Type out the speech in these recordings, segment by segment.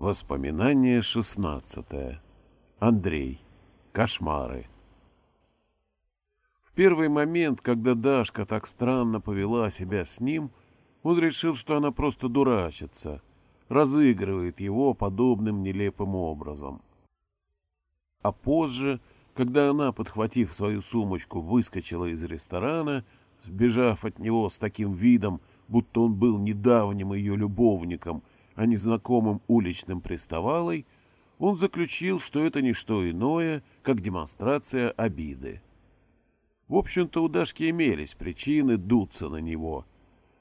Воспоминание шестнадцатое. Андрей. Кошмары. В первый момент, когда Дашка так странно повела себя с ним, он решил, что она просто дурачится, разыгрывает его подобным нелепым образом. А позже, когда она, подхватив свою сумочку, выскочила из ресторана, сбежав от него с таким видом, будто он был недавним ее любовником, а не знакомым уличным приставалой, он заключил, что это не что иное, как демонстрация обиды. В общем-то, у Дашки имелись причины дуться на него.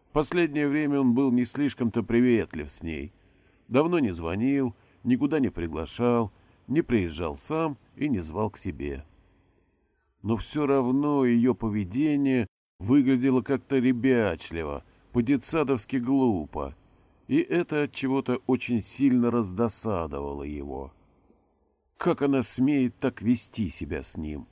В последнее время он был не слишком-то приветлив с ней. Давно не звонил, никуда не приглашал, не приезжал сам и не звал к себе. Но все равно ее поведение выглядело как-то ребячливо, по-детсадовски глупо, и это от чего-то очень сильно раздосадовало его. Как она смеет так вести себя с ним?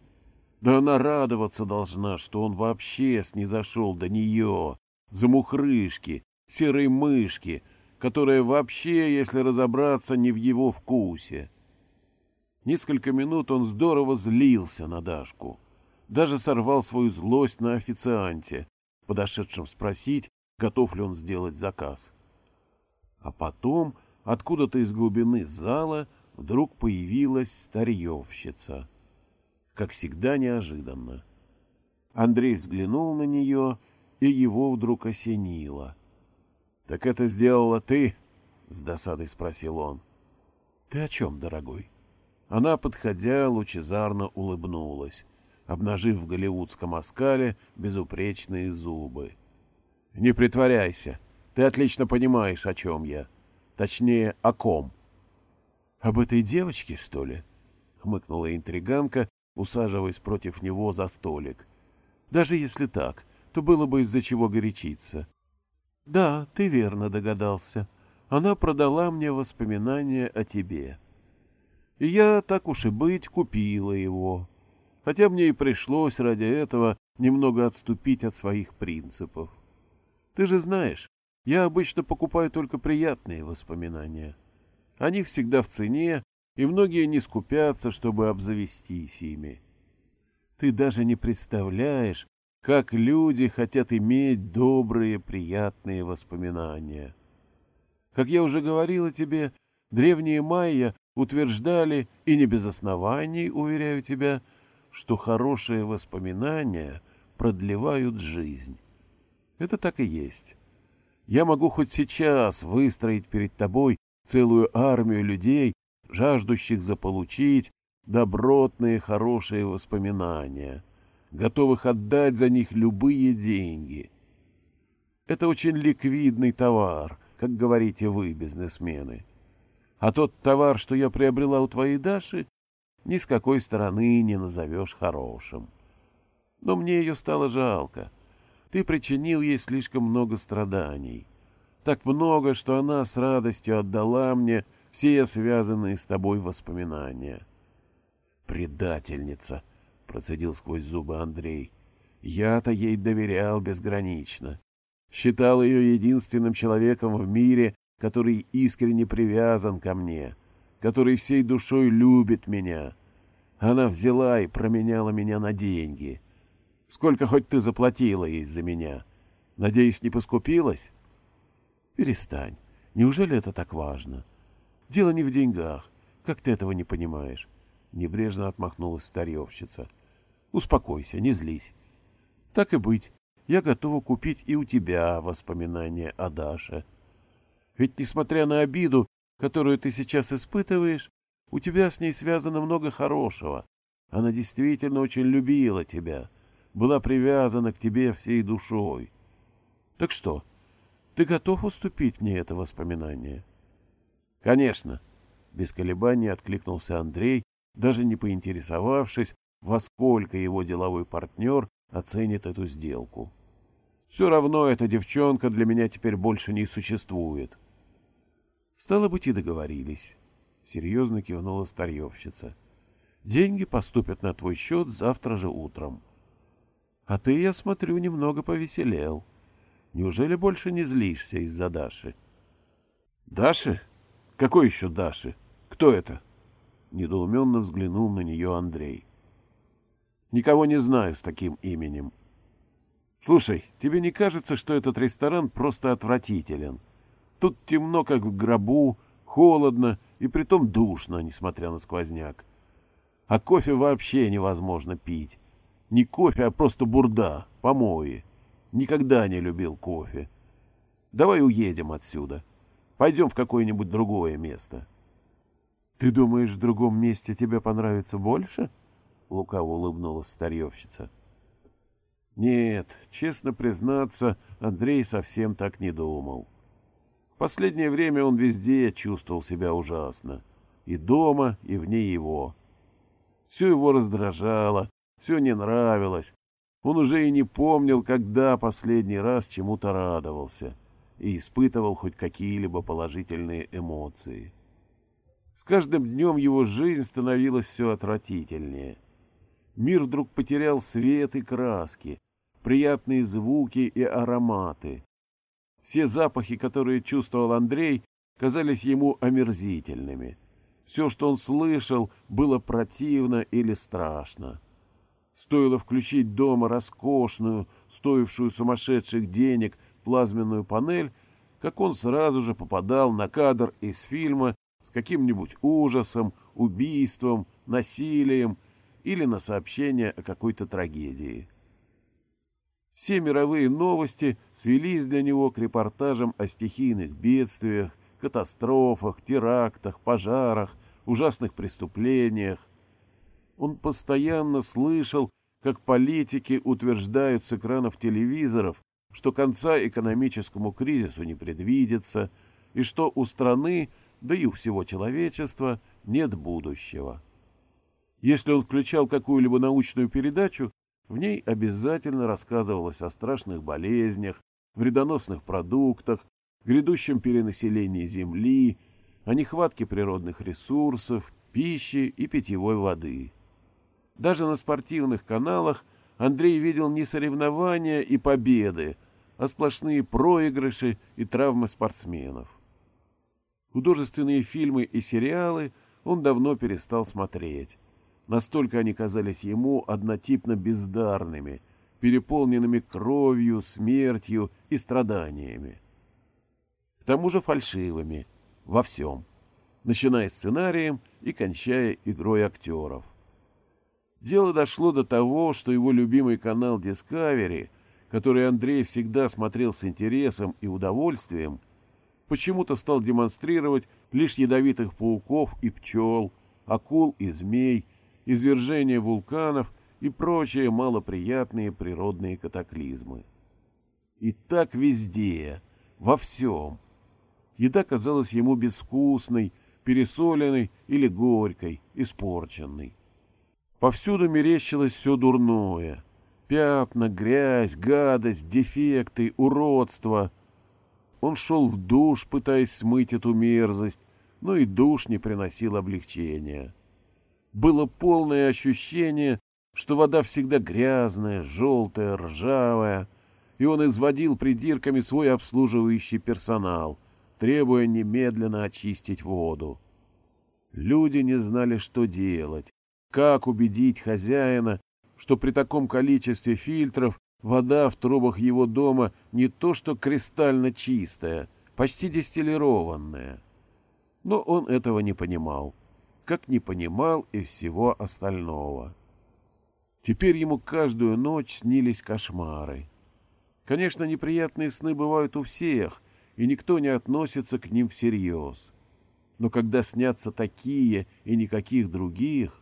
Да она радоваться должна, что он вообще снизошел до нее, замухрышки, серой мышки, которая вообще, если разобраться, не в его вкусе. Несколько минут он здорово злился на Дашку. Даже сорвал свою злость на официанте, подошедшем спросить, готов ли он сделать заказ. А потом откуда-то из глубины зала вдруг появилась старьевщица. Как всегда неожиданно. Андрей взглянул на нее, и его вдруг осенило. — Так это сделала ты? — с досадой спросил он. — Ты о чем, дорогой? Она, подходя, лучезарно улыбнулась, обнажив в голливудском оскале безупречные зубы. — Не притворяйся, ты отлично понимаешь, о чем я. Точнее, о ком. — Об этой девочке, что ли? — хмыкнула интриганка, усаживаясь против него за столик. — Даже если так, то было бы из-за чего горячиться. — Да, ты верно догадался. Она продала мне воспоминания о тебе. И я, так уж и быть, купила его. Хотя мне и пришлось ради этого немного отступить от своих принципов. Ты же знаешь, я обычно покупаю только приятные воспоминания. Они всегда в цене, и многие не скупятся, чтобы обзавестись ими. Ты даже не представляешь, как люди хотят иметь добрые, приятные воспоминания. Как я уже говорила тебе, древние майя утверждали, и не без оснований, уверяю тебя, что хорошие воспоминания продлевают жизнь. Это так и есть. Я могу хоть сейчас выстроить перед тобой целую армию людей, жаждущих заполучить добротные хорошие воспоминания, готовых отдать за них любые деньги. Это очень ликвидный товар, как говорите вы, бизнесмены. А тот товар, что я приобрела у твоей Даши, ни с какой стороны не назовешь хорошим. Но мне ее стало жалко. Ты причинил ей слишком много страданий. Так много, что она с радостью отдала мне все связанные с тобой воспоминания. «Предательница!» — процедил сквозь зубы Андрей. «Я-то ей доверял безгранично. Считал ее единственным человеком в мире, который искренне привязан ко мне, который всей душой любит меня. Она взяла и променяла меня на деньги». Сколько хоть ты заплатила ей за меня? Надеюсь, не поскупилась? Перестань. Неужели это так важно? Дело не в деньгах. Как ты этого не понимаешь? Небрежно отмахнулась старьевщица. Успокойся, не злись. Так и быть. Я готова купить и у тебя воспоминания о Даше. Ведь, несмотря на обиду, которую ты сейчас испытываешь, у тебя с ней связано много хорошего. Она действительно очень любила тебя была привязана к тебе всей душой. Так что, ты готов уступить мне это воспоминание? — Конечно, — без колебаний откликнулся Андрей, даже не поинтересовавшись, во сколько его деловой партнер оценит эту сделку. Все равно эта девчонка для меня теперь больше не существует. Стало быть, и договорились. Серьезно кивнула старьевщица. Деньги поступят на твой счет завтра же утром. А ты, я смотрю, немного повеселел. Неужели больше не злишься из-за Даши? — Даши? Какой еще Даши? Кто это? Недоуменно взглянул на нее Андрей. Никого не знаю с таким именем. Слушай, тебе не кажется, что этот ресторан просто отвратителен? Тут темно, как в гробу, холодно и притом душно, несмотря на сквозняк. А кофе вообще невозможно пить. Не кофе, а просто бурда, помои. Никогда не любил кофе. Давай уедем отсюда. Пойдем в какое-нибудь другое место. — Ты думаешь, в другом месте тебе понравится больше? — лукаво улыбнулась старьевщица. — Нет, честно признаться, Андрей совсем так не думал. В последнее время он везде чувствовал себя ужасно. И дома, и вне его. Все его раздражало, все не нравилось. Он уже и не помнил, когда последний раз чему-то радовался и испытывал хоть какие-либо положительные эмоции. С каждым днем его жизнь становилась все отвратительнее. Мир вдруг потерял свет и краски, приятные звуки и ароматы. Все запахи, которые чувствовал Андрей, казались ему омерзительными. Все, что он слышал, было противно или страшно. Стоило включить дома роскошную, стоившую сумасшедших денег, плазменную панель, как он сразу же попадал на кадр из фильма с каким-нибудь ужасом, убийством, насилием или на сообщение о какой-то трагедии. Все мировые новости свелись для него к репортажам о стихийных бедствиях, катастрофах, терактах, пожарах, ужасных преступлениях. Он постоянно слышал, как политики утверждают с экранов телевизоров, что конца экономическому кризису не предвидится и что у страны, да и у всего человечества, нет будущего. Если он включал какую-либо научную передачу, в ней обязательно рассказывалось о страшных болезнях, вредоносных продуктах, грядущем перенаселении Земли, о нехватке природных ресурсов, пищи и питьевой воды. Даже на спортивных каналах Андрей видел не соревнования и победы, а сплошные проигрыши и травмы спортсменов. Художественные фильмы и сериалы он давно перестал смотреть. Настолько они казались ему однотипно бездарными, переполненными кровью, смертью и страданиями. К тому же фальшивыми, во всем, начиная сценарием и кончая игрой актеров. Дело дошло до того, что его любимый канал Discovery, который Андрей всегда смотрел с интересом и удовольствием, почему-то стал демонстрировать лишь ядовитых пауков и пчел, акул и змей, извержения вулканов и прочие малоприятные природные катаклизмы. И так везде, во всем. Еда казалась ему безвкусной, пересоленной или горькой, испорченной. Повсюду мерещилось все дурное. Пятна, грязь, гадость, дефекты, уродство. Он шел в душ, пытаясь смыть эту мерзость, но и душ не приносил облегчения. Было полное ощущение, что вода всегда грязная, желтая, ржавая, и он изводил придирками свой обслуживающий персонал, требуя немедленно очистить воду. Люди не знали, что делать, как убедить хозяина, что при таком количестве фильтров вода в трубах его дома не то что кристально чистая, почти дистиллированная? Но он этого не понимал, как не понимал и всего остального. Теперь ему каждую ночь снились кошмары. Конечно, неприятные сны бывают у всех, и никто не относится к ним всерьез. Но когда снятся такие и никаких других,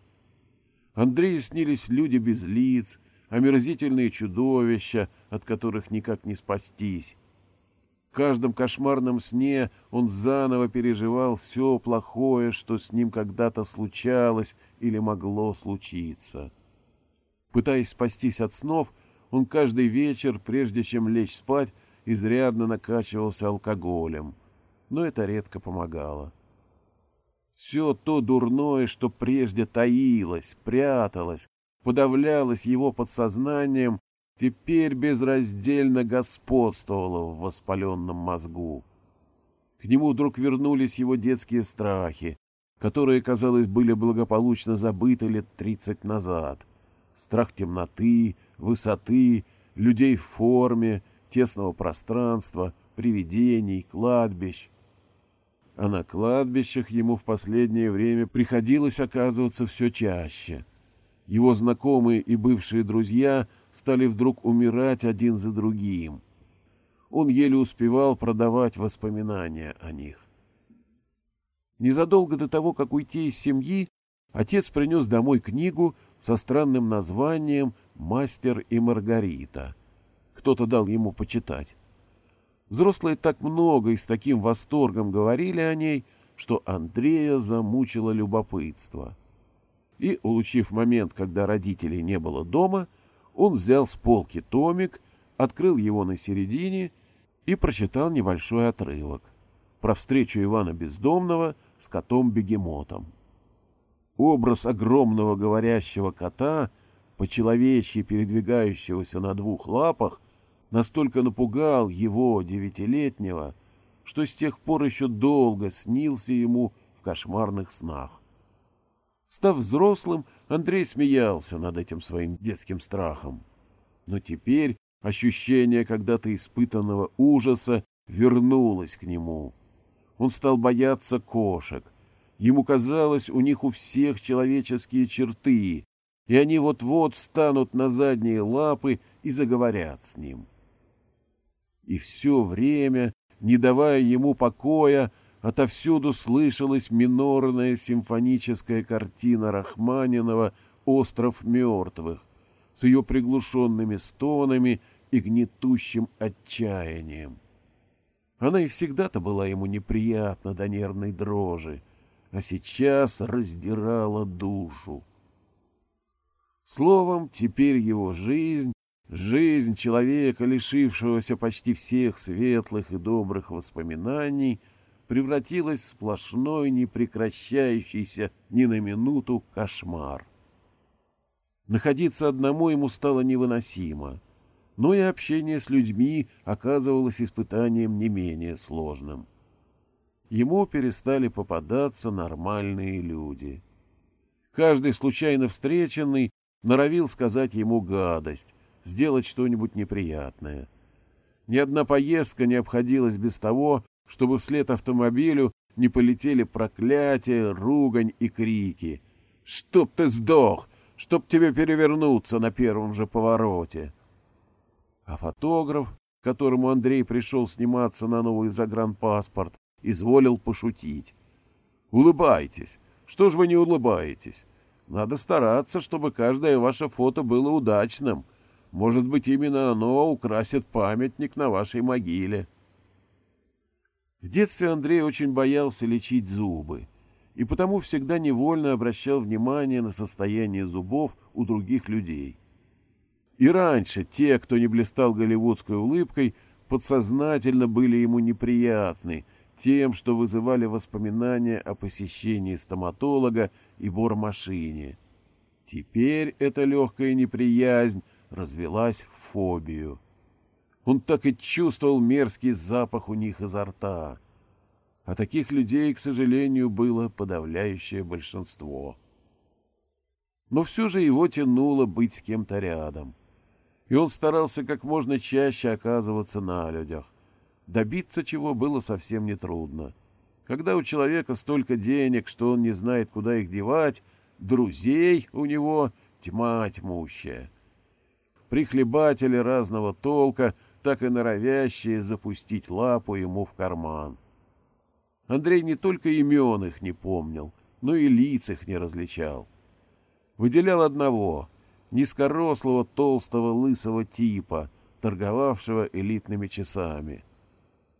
Андрею снились люди без лиц, омерзительные чудовища, от которых никак не спастись. В каждом кошмарном сне он заново переживал все плохое, что с ним когда-то случалось или могло случиться. Пытаясь спастись от снов, он каждый вечер, прежде чем лечь спать, изрядно накачивался алкоголем, но это редко помогало. Все то дурное, что прежде таилось, пряталось, подавлялось его подсознанием, теперь безраздельно господствовало в воспаленном мозгу. К нему вдруг вернулись его детские страхи, которые, казалось, были благополучно забыты лет тридцать назад. Страх темноты, высоты, людей в форме, тесного пространства, привидений, кладбищ. А на кладбищах ему в последнее время приходилось оказываться все чаще. Его знакомые и бывшие друзья стали вдруг умирать один за другим. Он еле успевал продавать воспоминания о них. Незадолго до того, как уйти из семьи, отец принес домой книгу со странным названием «Мастер и Маргарита». Кто-то дал ему почитать. Взрослые так много и с таким восторгом говорили о ней, что Андрея замучило любопытство. И, улучив момент, когда родителей не было дома, он взял с полки томик, открыл его на середине и прочитал небольшой отрывок про встречу Ивана Бездомного с котом-бегемотом. Образ огромного говорящего кота, по-человечьи передвигающегося на двух лапах, настолько напугал его, девятилетнего, что с тех пор еще долго снился ему в кошмарных снах. Став взрослым, Андрей смеялся над этим своим детским страхом. Но теперь ощущение когда-то испытанного ужаса вернулось к нему. Он стал бояться кошек. Ему казалось, у них у всех человеческие черты, и они вот-вот встанут на задние лапы и заговорят с ним. И все время, не давая ему покоя, отовсюду слышалась минорная симфоническая картина Рахманинова «Остров мертвых» с ее приглушенными стонами и гнетущим отчаянием. Она и всегда-то была ему неприятна до нервной дрожи, а сейчас раздирала душу. Словом, теперь его жизнь, жизнь человека, лишившегося почти всех светлых и добрых воспоминаний, превратилась в сплошной, непрекращающийся ни на минуту кошмар. Находиться одному ему стало невыносимо — но и общение с людьми оказывалось испытанием не менее сложным. Ему перестали попадаться нормальные люди. Каждый случайно встреченный норовил сказать ему гадость, сделать что-нибудь неприятное. Ни одна поездка не обходилась без того, чтобы вслед автомобилю не полетели проклятия, ругань и крики. «Чтоб ты сдох! Чтоб тебе перевернуться на первом же повороте!» А фотограф, которому Андрей пришел сниматься на новый загранпаспорт, изволил пошутить. «Улыбайтесь! Что ж вы не улыбаетесь? Надо стараться, чтобы каждое ваше фото было удачным. Может быть, именно оно украсит памятник на вашей могиле». В детстве Андрей очень боялся лечить зубы и потому всегда невольно обращал внимание на состояние зубов у других людей. И раньше те, кто не блистал голливудской улыбкой, подсознательно были ему неприятны тем, что вызывали воспоминания о посещении стоматолога и бормашине. Теперь эта легкая неприязнь развелась в фобию. Он так и чувствовал мерзкий запах у них изо рта. А таких людей, к сожалению, было подавляющее большинство. Но все же его тянуло быть с кем-то рядом и он старался как можно чаще оказываться на людях. Добиться чего было совсем нетрудно. Когда у человека столько денег, что он не знает, куда их девать, друзей у него тьма тьмущая. Прихлебатели разного толка, так и норовящие запустить лапу ему в карман. Андрей не только имен их не помнил, но и лиц их не различал. Выделял одного — низкорослого, толстого, лысого типа, торговавшего элитными часами.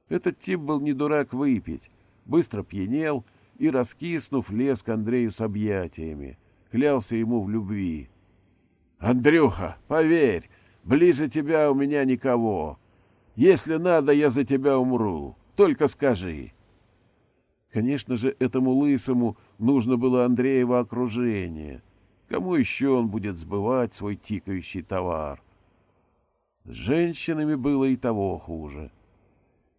Этот тип был не дурак выпить, быстро пьянел и, раскиснув, лез к Андрею с объятиями, клялся ему в любви. «Андрюха, поверь, ближе тебя у меня никого. Если надо, я за тебя умру, только скажи». Конечно же, этому лысому нужно было Андреево окружение — Кому еще он будет сбывать свой тикающий товар? С женщинами было и того хуже.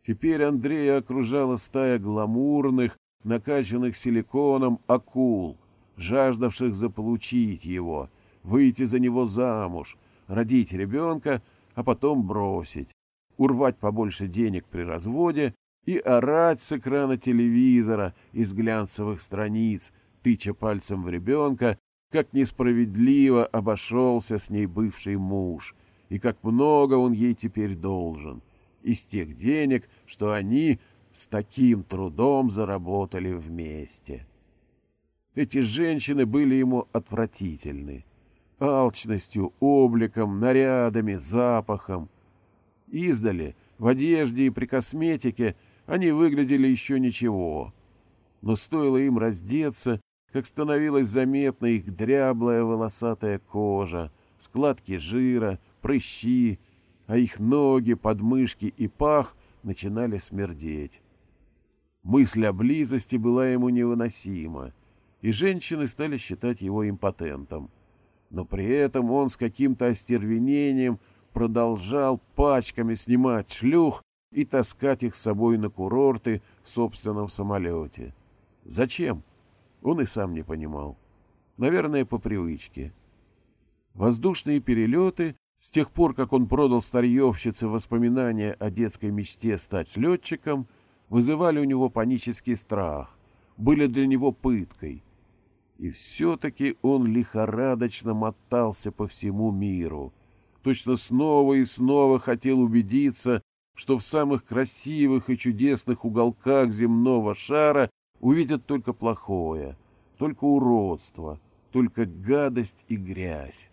Теперь Андрея окружала стая гламурных, накачанных силиконом акул, жаждавших заполучить его, выйти за него замуж, родить ребенка, а потом бросить, урвать побольше денег при разводе и орать с экрана телевизора из глянцевых страниц, тыча пальцем в ребенка, как несправедливо обошелся с ней бывший муж и как много он ей теперь должен из тех денег, что они с таким трудом заработали вместе. Эти женщины были ему отвратительны. Алчностью, обликом, нарядами, запахом. Издали, в одежде и при косметике они выглядели еще ничего. Но стоило им раздеться, как становилась заметна их дряблая волосатая кожа, складки жира, прыщи, а их ноги, подмышки и пах начинали смердеть. Мысль о близости была ему невыносима, и женщины стали считать его импотентом. Но при этом он с каким-то остервенением продолжал пачками снимать шлюх и таскать их с собой на курорты в собственном самолете. Зачем? Он и сам не понимал. Наверное, по привычке. Воздушные перелеты с тех пор, как он продал старьевщице воспоминания о детской мечте стать летчиком, вызывали у него панический страх, были для него пыткой. И все-таки он лихорадочно мотался по всему миру, точно снова и снова хотел убедиться, что в самых красивых и чудесных уголках земного шара увидят только плохое, только уродство, только гадость и грязь.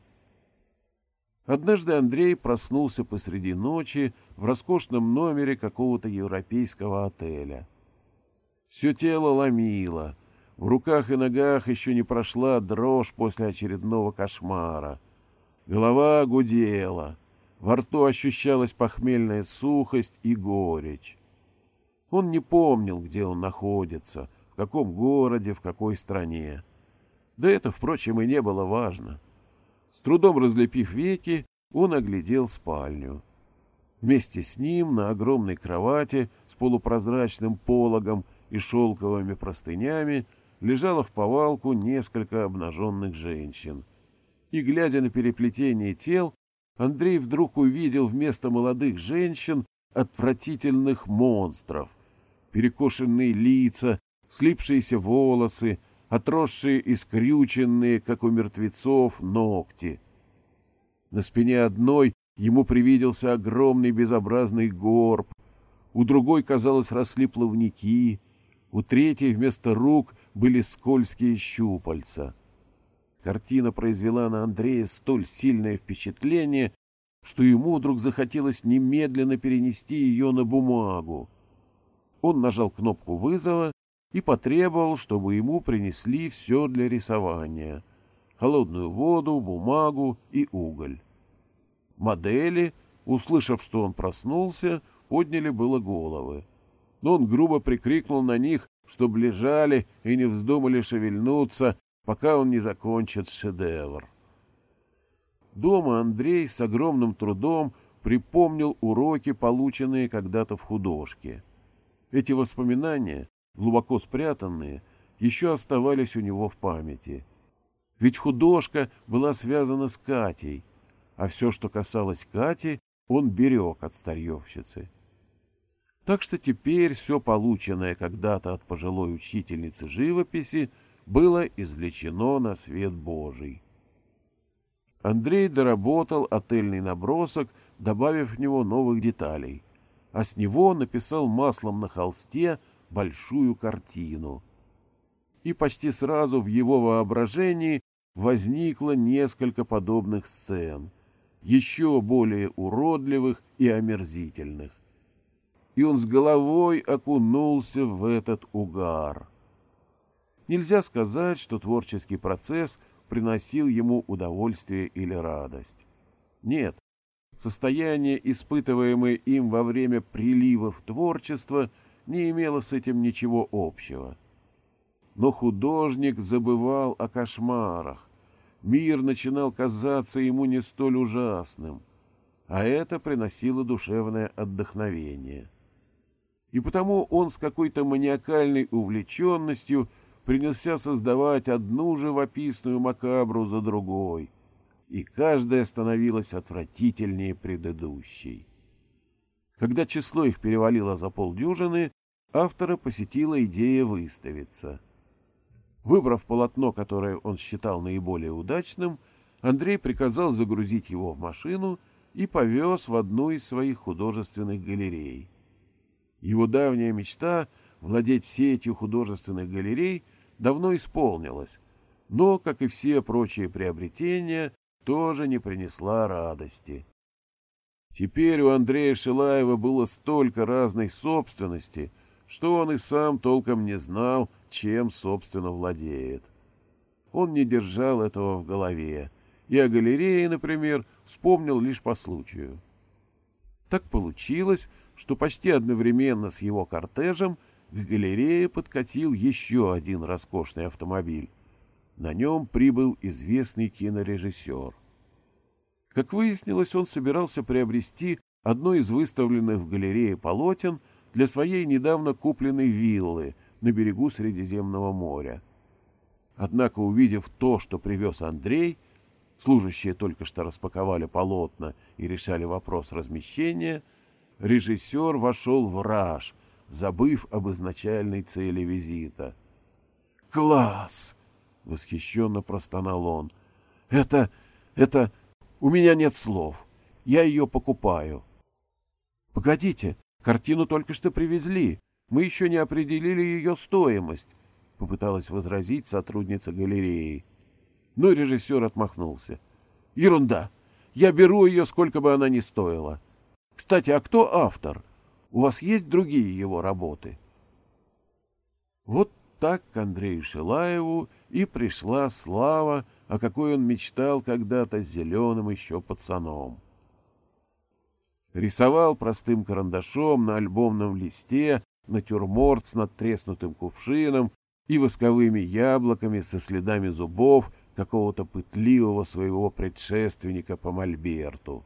Однажды Андрей проснулся посреди ночи в роскошном номере какого-то европейского отеля. Все тело ломило, в руках и ногах еще не прошла дрожь после очередного кошмара. Голова гудела, во рту ощущалась похмельная сухость и горечь. Он не помнил, где он находится, в каком городе, в какой стране. Да это, впрочем, и не было важно. — с трудом разлепив веки, он оглядел спальню. Вместе с ним на огромной кровати с полупрозрачным пологом и шелковыми простынями лежало в повалку несколько обнаженных женщин. И, глядя на переплетение тел, Андрей вдруг увидел вместо молодых женщин отвратительных монстров. Перекошенные лица, слипшиеся волосы, отросшие и скрюченные, как у мертвецов, ногти. На спине одной ему привиделся огромный безобразный горб, у другой, казалось, росли плавники, у третьей вместо рук были скользкие щупальца. Картина произвела на Андрея столь сильное впечатление, что ему вдруг захотелось немедленно перенести ее на бумагу. Он нажал кнопку вызова и потребовал, чтобы ему принесли все для рисования — холодную воду, бумагу и уголь. Модели, услышав, что он проснулся, подняли было головы. Но он грубо прикрикнул на них, чтобы лежали и не вздумали шевельнуться, пока он не закончит шедевр. Дома Андрей с огромным трудом припомнил уроки, полученные когда-то в художке. Эти воспоминания глубоко спрятанные, еще оставались у него в памяти. Ведь художка была связана с Катей, а все, что касалось Кати, он берег от старьевщицы. Так что теперь все полученное когда-то от пожилой учительницы живописи было извлечено на свет Божий. Андрей доработал отельный набросок, добавив в него новых деталей, а с него написал маслом на холсте большую картину. И почти сразу в его воображении возникло несколько подобных сцен, еще более уродливых и омерзительных. И он с головой окунулся в этот угар. Нельзя сказать, что творческий процесс приносил ему удовольствие или радость. Нет, состояние, испытываемое им во время приливов творчества – не имело с этим ничего общего. Но художник забывал о кошмарах. Мир начинал казаться ему не столь ужасным, а это приносило душевное отдохновение. И потому он с какой-то маниакальной увлеченностью принялся создавать одну живописную макабру за другой, и каждая становилась отвратительнее предыдущей. Когда число их перевалило за полдюжины, автора посетила идея выставиться. Выбрав полотно, которое он считал наиболее удачным, Андрей приказал загрузить его в машину и повез в одну из своих художественных галерей. Его давняя мечта владеть сетью художественных галерей давно исполнилась, но, как и все прочие приобретения, тоже не принесла радости. Теперь у Андрея Шилаева было столько разной собственности, что он и сам толком не знал, чем, собственно, владеет. Он не держал этого в голове, и о галерее, например, вспомнил лишь по случаю. Так получилось, что почти одновременно с его кортежем к галерее подкатил еще один роскошный автомобиль. На нем прибыл известный кинорежиссер. Как выяснилось, он собирался приобрести одно из выставленных в галерее полотен для своей недавно купленной виллы на берегу Средиземного моря. Однако, увидев то, что привез Андрей, служащие только что распаковали полотна и решали вопрос размещения, режиссер вошел в раж, забыв об изначальной цели визита. «Класс!» — восхищенно простонал он. «Это... это... у меня нет слов. Я ее покупаю». «Погодите, картину только что привезли. Мы еще не определили ее стоимость», — попыталась возразить сотрудница галереи. Но режиссер отмахнулся. «Ерунда! Я беру ее, сколько бы она ни стоила. Кстати, а кто автор? У вас есть другие его работы?» Вот так к Андрею Шилаеву и пришла слава, о какой он мечтал когда-то зеленым еще пацаном. Рисовал простым карандашом на альбомном листе натюрморт с надтреснутым кувшином и восковыми яблоками со следами зубов какого-то пытливого своего предшественника по мольберту.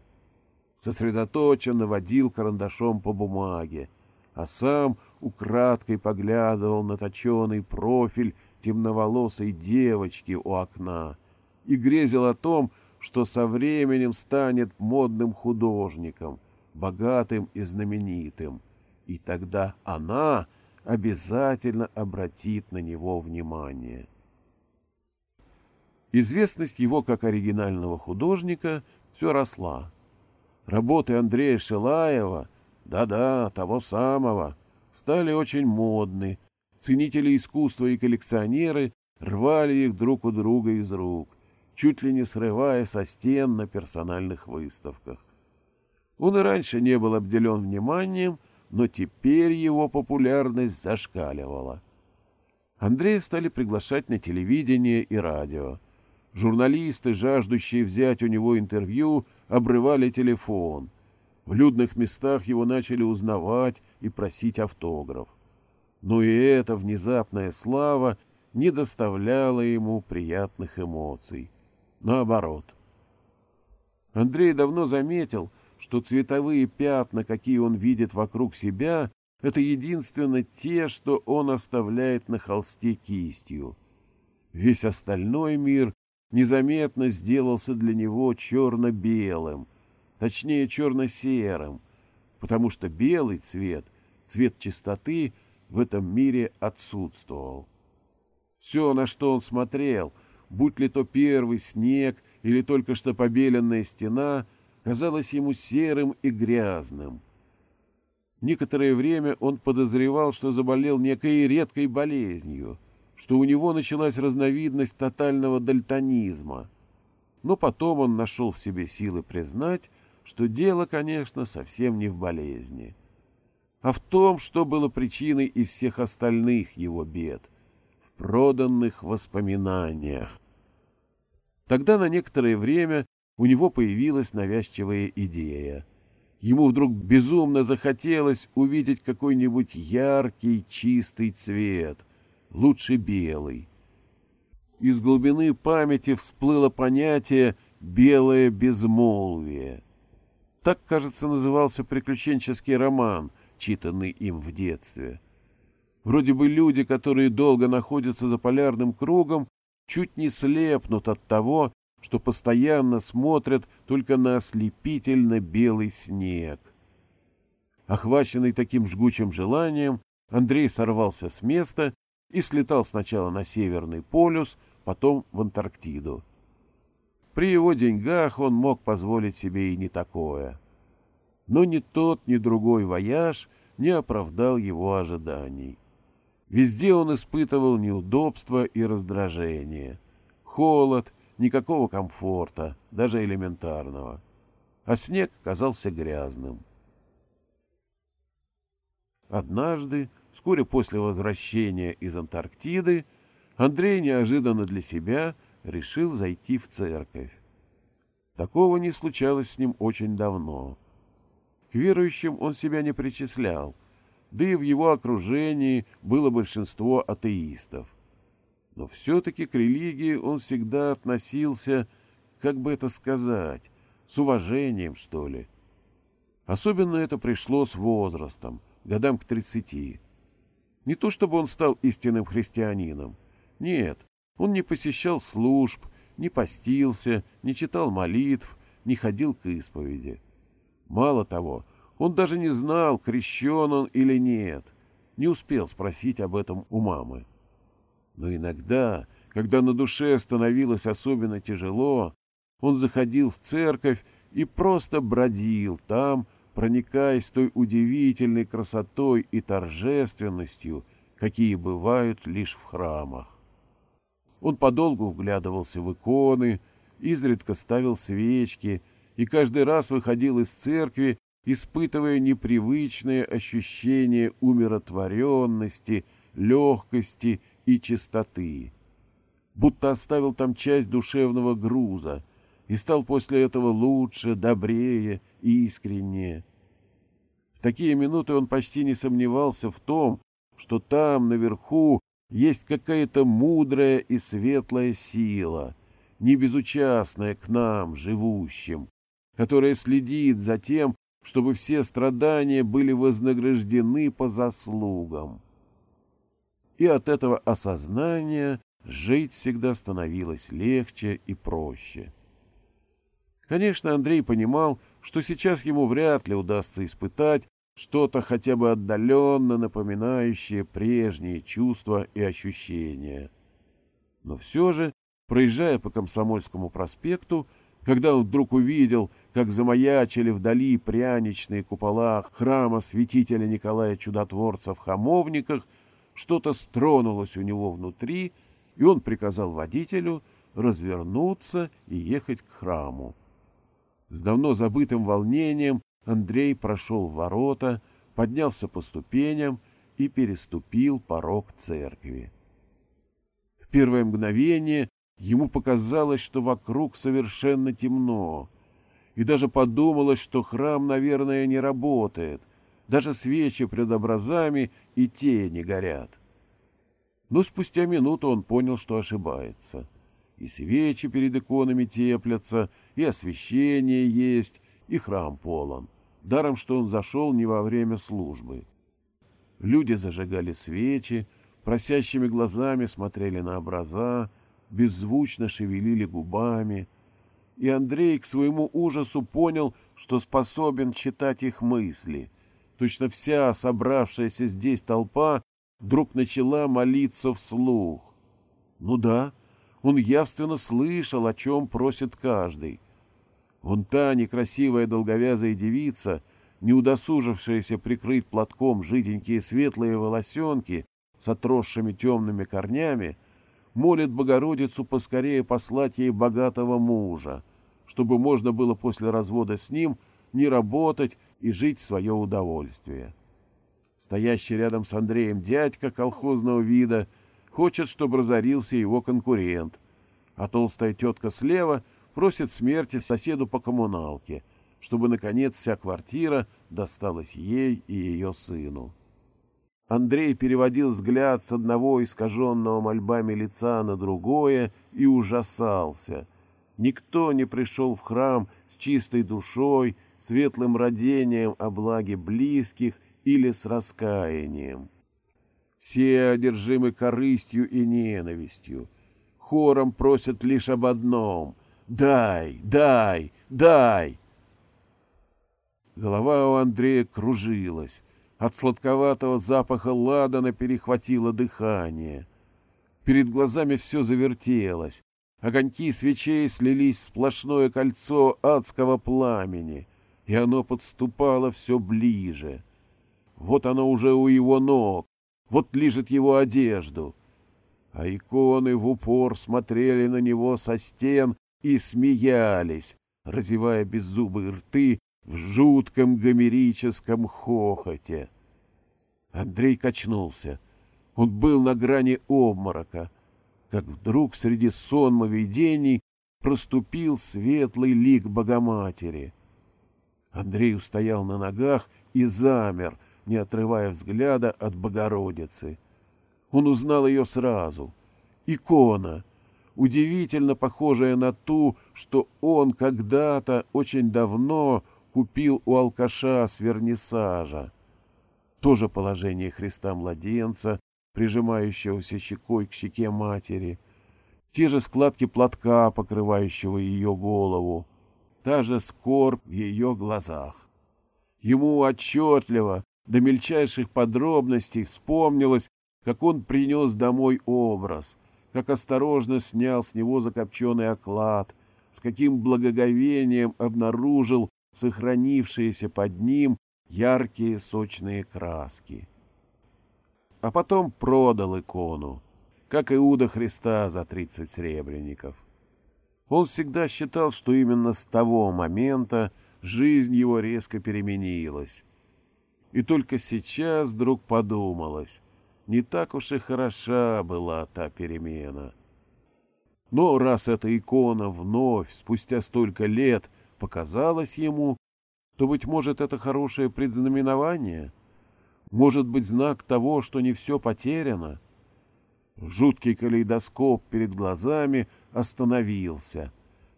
Сосредоточенно водил карандашом по бумаге, а сам украдкой поглядывал на точеный профиль темноволосой девочки у окна и грезил о том, что со временем станет модным художником, богатым и знаменитым, и тогда она обязательно обратит на него внимание. Известность его как оригинального художника все росла. Работы Андрея Шилаева, да-да, того самого, стали очень модны. Ценители искусства и коллекционеры рвали их друг у друга из рук, чуть ли не срывая со стен на персональных выставках. Он и раньше не был обделен вниманием, но теперь его популярность зашкаливала. Андрея стали приглашать на телевидение и радио. Журналисты, жаждущие взять у него интервью, обрывали телефон. В людных местах его начали узнавать и просить автограф. Но и эта внезапная слава не доставляла ему приятных эмоций. Наоборот. Андрей давно заметил, что цветовые пятна, какие он видит вокруг себя, это единственно те, что он оставляет на холсте кистью. Весь остальной мир незаметно сделался для него черно-белым, точнее черно-серым, потому что белый цвет, цвет чистоты, в этом мире отсутствовал. Все, на что он смотрел, будь ли то первый снег или только что побеленная стена, казалось ему серым и грязным. Некоторое время он подозревал, что заболел некой редкой болезнью — что у него началась разновидность тотального дальтонизма. Но потом он нашел в себе силы признать, что дело, конечно, совсем не в болезни, а в том, что было причиной и всех остальных его бед, в проданных воспоминаниях. Тогда на некоторое время у него появилась навязчивая идея. Ему вдруг безумно захотелось увидеть какой-нибудь яркий, чистый цвет, лучше белый. Из глубины памяти всплыло понятие «белое безмолвие». Так, кажется, назывался приключенческий роман, читанный им в детстве. Вроде бы люди, которые долго находятся за полярным кругом, чуть не слепнут от того, что постоянно смотрят только на ослепительно белый снег. Охваченный таким жгучим желанием, Андрей сорвался с места и слетал сначала на Северный полюс, потом в Антарктиду. При его деньгах он мог позволить себе и не такое. Но ни тот, ни другой вояж не оправдал его ожиданий. Везде он испытывал неудобства и раздражение. Холод, никакого комфорта, даже элементарного. А снег казался грязным. Однажды, вскоре после возвращения из Антарктиды, Андрей неожиданно для себя решил зайти в церковь. Такого не случалось с ним очень давно. К верующим он себя не причислял, да и в его окружении было большинство атеистов. Но все-таки к религии он всегда относился, как бы это сказать, с уважением, что ли. Особенно это пришло с возрастом, годам к тридцати. Не то чтобы он стал истинным христианином. Нет, он не посещал служб, не постился, не читал молитв, не ходил к исповеди. Мало того, он даже не знал, крещен он или нет, не успел спросить об этом у мамы. Но иногда, когда на душе становилось особенно тяжело, он заходил в церковь и просто бродил там, проникаясь той удивительной красотой и торжественностью, какие бывают лишь в храмах. Он подолгу вглядывался в иконы, изредка ставил свечки и каждый раз выходил из церкви, испытывая непривычные ощущения умиротворенности, легкости и чистоты. Будто оставил там часть душевного груза и стал после этого лучше, добрее искреннее. В такие минуты он почти не сомневался в том, что там, наверху, есть какая-то мудрая и светлая сила, не безучастная к нам, живущим, которая следит за тем, чтобы все страдания были вознаграждены по заслугам. И от этого осознания жить всегда становилось легче и проще. Конечно, Андрей понимал, что сейчас ему вряд ли удастся испытать что-то хотя бы отдаленно напоминающее прежние чувства и ощущения. Но все же, проезжая по Комсомольскому проспекту, когда он вдруг увидел, как замаячили вдали пряничные купола храма святителя Николая Чудотворца в Хамовниках, что-то стронулось у него внутри, и он приказал водителю развернуться и ехать к храму. С давно забытым волнением Андрей прошел ворота, поднялся по ступеням и переступил порог церкви. В первое мгновение ему показалось, что вокруг совершенно темно, и даже подумалось, что храм, наверное, не работает, даже свечи пред образами и те не горят. Но спустя минуту он понял, что ошибается — и свечи перед иконами теплятся, и освещение есть, и храм полон. Даром, что он зашел не во время службы. Люди зажигали свечи, просящими глазами смотрели на образа, беззвучно шевелили губами. И Андрей к своему ужасу понял, что способен читать их мысли. Точно вся собравшаяся здесь толпа вдруг начала молиться вслух. Ну да, — он явственно слышал, о чем просит каждый. Вон та некрасивая долговязая девица, не удосужившаяся прикрыть платком жиденькие светлые волосенки с отросшими темными корнями, молит Богородицу поскорее послать ей богатого мужа, чтобы можно было после развода с ним не работать и жить в свое удовольствие. Стоящий рядом с Андреем дядька колхозного вида — хочет, чтобы разорился его конкурент, а толстая тетка слева просит смерти соседу по коммуналке, чтобы, наконец, вся квартира досталась ей и ее сыну. Андрей переводил взгляд с одного искаженного мольбами лица на другое и ужасался. Никто не пришел в храм с чистой душой, светлым родением о благе близких или с раскаянием. Все одержимы корыстью и ненавистью. Хором просят лишь об одном — «Дай, дай, дай!» Голова у Андрея кружилась. От сладковатого запаха ладана перехватило дыхание. Перед глазами все завертелось. Огоньки свечей слились в сплошное кольцо адского пламени, и оно подступало все ближе. Вот оно уже у его ног, вот лежит его одежду. А иконы в упор смотрели на него со стен и смеялись, разевая беззубые рты в жутком гомерическом хохоте. Андрей качнулся. Он был на грани обморока, как вдруг среди сонма видений проступил светлый лик Богоматери. Андрей устоял на ногах и замер, не отрывая взгляда от Богородицы. Он узнал ее сразу. Икона, удивительно похожая на ту, что он когда-то очень давно купил у алкаша с вернисажа. Тоже положение Христа-младенца, прижимающегося щекой к щеке матери, те же складки платка, покрывающего ее голову, та же скорбь в ее глазах. Ему отчетливо, до мельчайших подробностей вспомнилось, как он принес домой образ, как осторожно снял с него закопченный оклад, с каким благоговением обнаружил сохранившиеся под ним яркие сочные краски а потом продал икону, как Иуда Христа за тридцать сребреников. Он всегда считал, что именно с того момента жизнь его резко переменилась. И только сейчас вдруг подумалось, не так уж и хороша была та перемена. Но раз эта икона вновь, спустя столько лет, показалась ему, то, быть может, это хорошее предзнаменование — может быть, знак того, что не все потеряно? Жуткий калейдоскоп перед глазами остановился.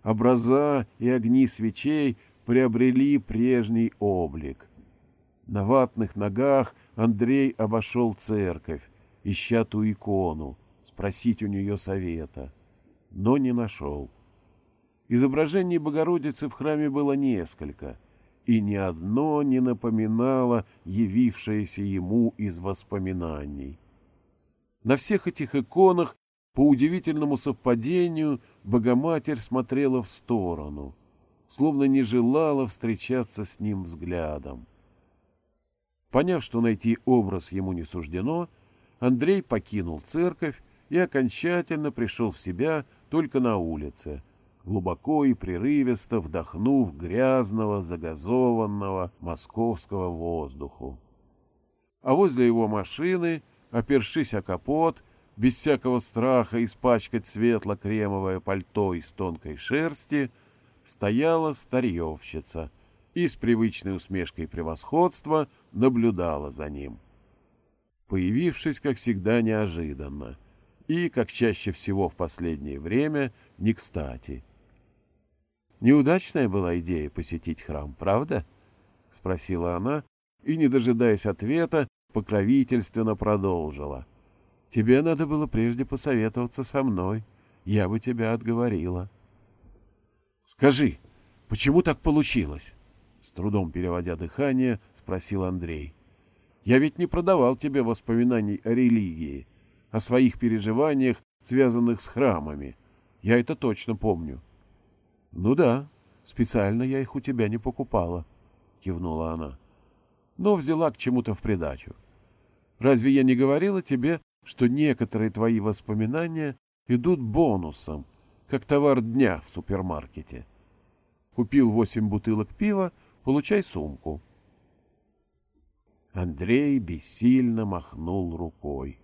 Образа и огни свечей приобрели прежний облик. На ватных ногах Андрей обошел церковь, ища ту икону, спросить у нее совета, но не нашел. Изображений Богородицы в храме было несколько — и ни одно не напоминало явившееся ему из воспоминаний. На всех этих иконах, по удивительному совпадению, Богоматерь смотрела в сторону, словно не желала встречаться с ним взглядом. Поняв, что найти образ ему не суждено, Андрей покинул церковь и окончательно пришел в себя только на улице — глубоко и прерывисто вдохнув грязного, загазованного московского воздуху. А возле его машины, опершись о капот, без всякого страха испачкать светло-кремовое пальто из тонкой шерсти, стояла старьевщица и с привычной усмешкой превосходства наблюдала за ним. Появившись, как всегда, неожиданно и, как чаще всего в последнее время, не кстати — Неудачная была идея посетить храм, правда? — спросила она и, не дожидаясь ответа, покровительственно продолжила. — Тебе надо было прежде посоветоваться со мной. Я бы тебя отговорила. — Скажи, почему так получилось? — с трудом переводя дыхание, спросил Андрей. — Я ведь не продавал тебе воспоминаний о религии, о своих переживаниях, связанных с храмами. Я это точно помню. — «Ну да, специально я их у тебя не покупала», — кивнула она. «Но взяла к чему-то в придачу. Разве я не говорила тебе, что некоторые твои воспоминания идут бонусом, как товар дня в супермаркете? Купил восемь бутылок пива, получай сумку». Андрей бессильно махнул рукой.